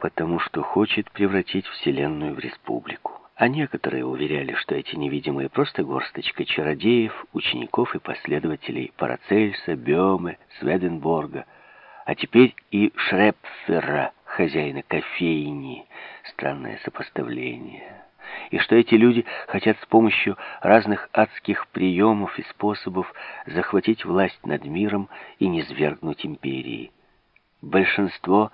потому что хочет превратить Вселенную в республику. А некоторые уверяли, что эти невидимые просто горсточка чародеев, учеников и последователей Парацельса, Бёме, Сведенборга, а теперь и Шрепфера, хозяина кофейни. Странное сопоставление. И что эти люди хотят с помощью разных адских приемов и способов захватить власть над миром и низвергнуть империи. Большинство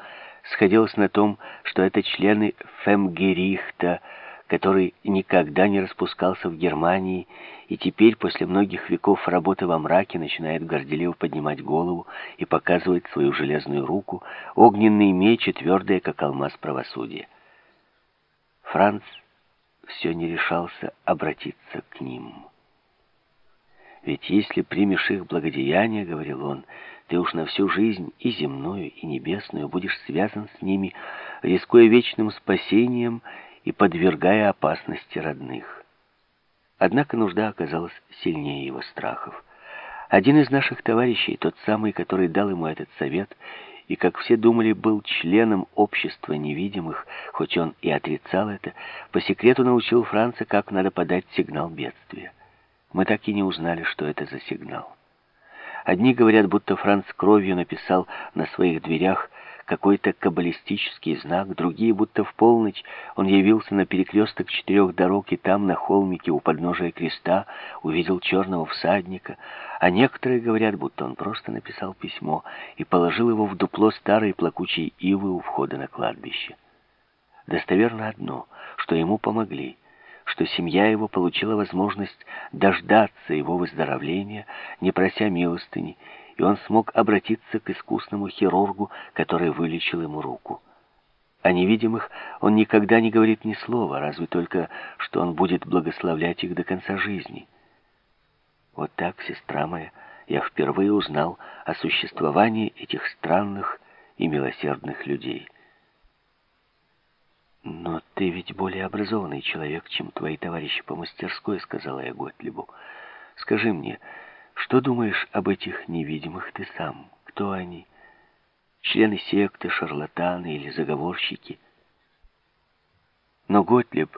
сходилось на том, что это члены Фемгерихта, который никогда не распускался в Германии и теперь, после многих веков работы во мраке, начинает горделиво поднимать голову и показывать свою железную руку, огненный меч и как алмаз, правосудие. Франц все не решался обратиться к ним. «Ведь если примешь их благодеяние, — говорил он, — ты уж на всю жизнь и земную, и небесную будешь связан с ними, рискуя вечным спасением и подвергая опасности родных. Однако нужда оказалась сильнее его страхов. Один из наших товарищей, тот самый, который дал ему этот совет, и, как все думали, был членом общества невидимых, хоть он и отрицал это, по секрету научил Франца, как надо подать сигнал бедствия. Мы так и не узнали, что это за сигнал. Одни говорят, будто Франц кровью написал на своих дверях какой-то каббалистический знак, другие, будто в полночь, он явился на перекресток четырех дорог, и там, на холмике у подножия креста, увидел черного всадника, а некоторые говорят, будто он просто написал письмо и положил его в дупло старой плакучей ивы у входа на кладбище. Достоверно одно, что ему помогли, что семья его получила возможность дождаться его выздоровления, не прося милостыни, и он смог обратиться к искусному хирургу, который вылечил ему руку. О невидимых он никогда не говорит ни слова, разве только, что он будет благословлять их до конца жизни. Вот так, сестра моя, я впервые узнал о существовании этих странных и милосердных людей. «Но ты ведь более образованный человек, чем твои товарищи по мастерской», — сказала я Готлибу. «Скажи мне, что думаешь об этих невидимых ты сам? Кто они? Члены секты, шарлатаны или заговорщики? Но Готлеб,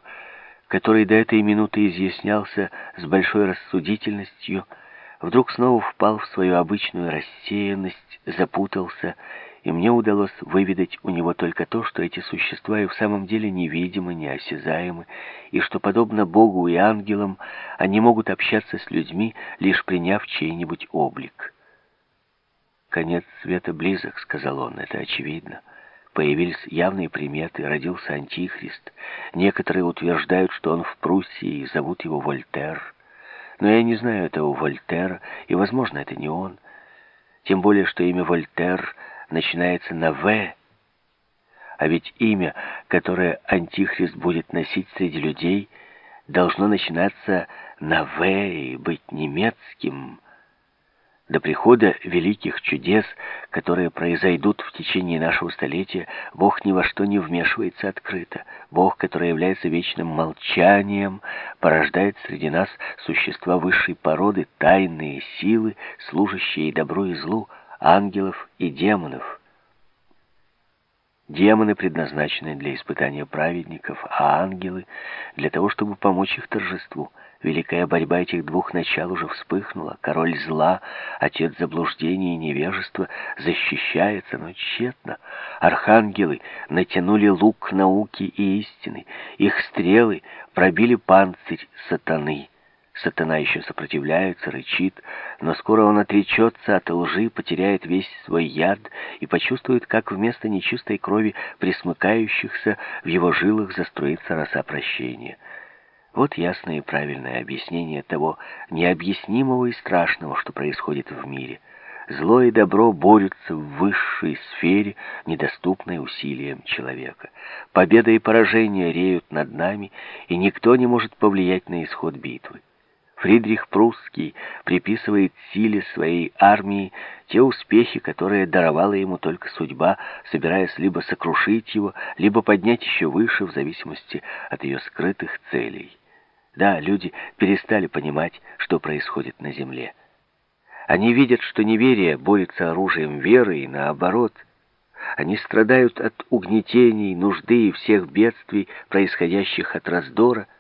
который до этой минуты изъяснялся с большой рассудительностью, вдруг снова впал в свою обычную рассеянность, запутался и мне удалось выведать у него только то, что эти существа и в самом деле невидимы, неосязаемы, и что, подобно Богу и ангелам, они могут общаться с людьми, лишь приняв чей-нибудь облик. «Конец света близок», — сказал он, — «это очевидно». Появились явные приметы, родился Антихрист. Некоторые утверждают, что он в Пруссии, и зовут его Вольтер. Но я не знаю этого Вольтера, и, возможно, это не он. Тем более, что имя Вольтер начинается на «В», а ведь имя, которое Антихрист будет носить среди людей, должно начинаться на «В» и быть немецким. До прихода великих чудес, которые произойдут в течение нашего столетия, Бог ни во что не вмешивается открыто. Бог, который является вечным молчанием, порождает среди нас существа высшей породы, тайные силы, служащие добру, и злу, ангелов и демонов. Демоны предназначены для испытания праведников, а ангелы — для того, чтобы помочь их торжеству. Великая борьба этих двух начал уже вспыхнула. Король зла, отец заблуждения и невежества, защищается, но тщетно. Архангелы натянули лук науки и истины. Их стрелы пробили панцирь сатаны. Сатана еще сопротивляется, рычит, но скоро он отречется от лжи, потеряет весь свой яд и почувствует, как вместо нечистой крови присмыкающихся в его жилах заструится роса прощения. Вот ясное и правильное объяснение того необъяснимого и страшного, что происходит в мире. Зло и добро борются в высшей сфере, недоступной усилиям человека. Победа и поражение реют над нами, и никто не может повлиять на исход битвы. Фридрих Прусский приписывает силе своей армии те успехи, которые даровала ему только судьба, собираясь либо сокрушить его, либо поднять еще выше, в зависимости от ее скрытых целей. Да, люди перестали понимать, что происходит на земле. Они видят, что неверие борется оружием веры и наоборот. Они страдают от угнетений, нужды и всех бедствий, происходящих от раздора,